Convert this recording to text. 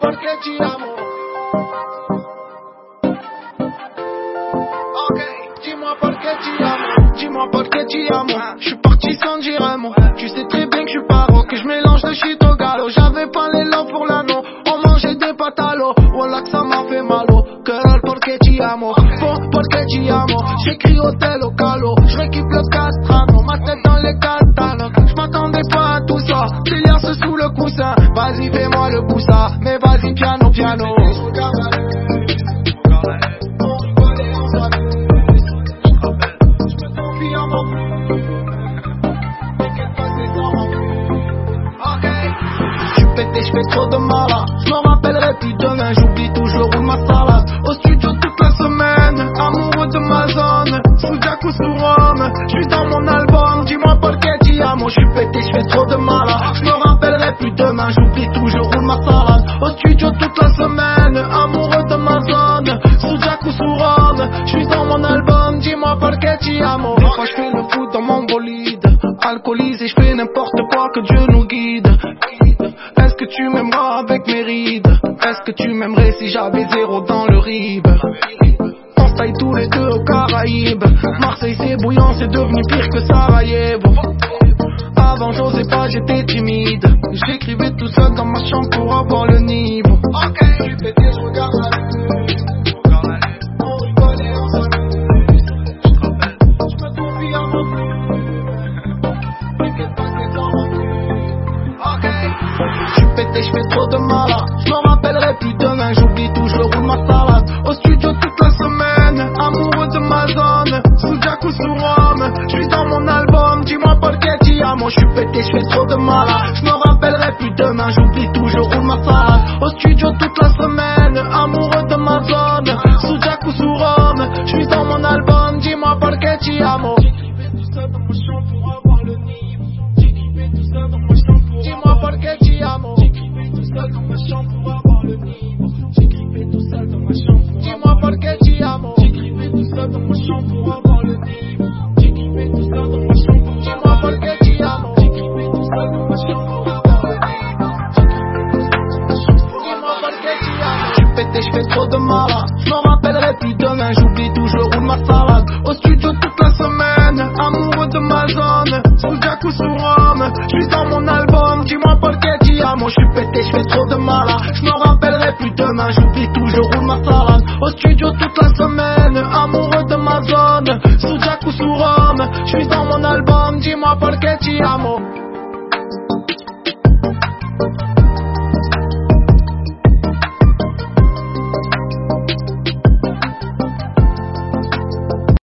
perché ti amo. Ok, dis-moi perché ti amo. Dis-moi perché ti amo. Je suis parti sans dire un mot. Tu sais très bien que je suis paro, que je mélange le shit au galop. J'avais pas l'élan pour l'anneau. On mangeait des pâtes à l'eau. Voilà que ça m'a fait mal cœur. Perché ti amo. Bon, perché ti amo. J'écris hôtel au calo. Je récupère le castrano. Ma tête dans les catalogues. Je m'attendais pas à tout ça. ce sous le coussin. Vas-y, fais-moi le poussin. Piano. pété, je fais trop de malade. Je m'en rappellerai plus demain, j'oublie toujours où ma salade. Au studio toute la semaine, amoureux de ma zone. Sous Jack ou je suis dans mon album. Dis-moi perché ti amo, je suis pété, je fais trop de malade. Je me rappellerai plus demain, j'oublie toujours où ma salade. Au studio toute la amoureux de ma zone. Sous Jack ou sous Rome, je suis dans mon album. Dis-moi perché ti amo. Des fois je fais le foot dans mon bolide. Alcoolisé, je fais n'importe quoi que Dieu nous guide que tu m'aimeras avec mes rides? Est-ce que tu m'aimerais si j'avais zéro dans le rib? On se tous les deux aux Caraïbes Marseille c'est bouillant, c'est devenu pire que Sarajevo Avant j'osais pas, j'étais timide J'écrivais tout seul dans ma chambre pour avoir le niveau pété, je fais trop de malade. Je me rappellerai plus demain, j'oublie toujours où ma salade. Au studio toute la semaine, amoureux de ma zone. Sous Jack ou sous Rome, je suis dans mon album. Dis-moi perché ti amo, je suis pété, je fais trop de malade. Je me rappellerai plus demain, j'oublie toujours où ma salade. Au studio toute la semaine, amoureux de ma zone. Sous Jack ou sous Rome, je suis dans mon album. Dis-moi ti amo. J'écrivais tout ça dans mon champ pour avoir le niveau. J'écrivais tout champ pour Dis-moi perché ti amo seul dans ma chambre pour avoir le niveau. J'écrivais tout seul dans ma chambre. Dis-moi perché ti amo. J'écrivais tout seul dans ma chambre pour avoir le niveau. J'écrivais tout seul dans ma chambre. Dis-moi perché ti amo. J'écrivais tout seul dans ma chambre pour avoir le. Dis-moi perché ti amo. J'suis pété, j'fais trop de malade. J'm'en rappellerai plus demain, j'oublie toujours où ma salade. Ti amo. J'suis pété, j'fais trop de malade. Je me rappellerai plus demain, j'oublie toujours où ma salade. Au studio toute la semaine, amoureux de ma zone. Sous Jack ou sous Rome, j'suis dans mon album, dis-moi ti amo.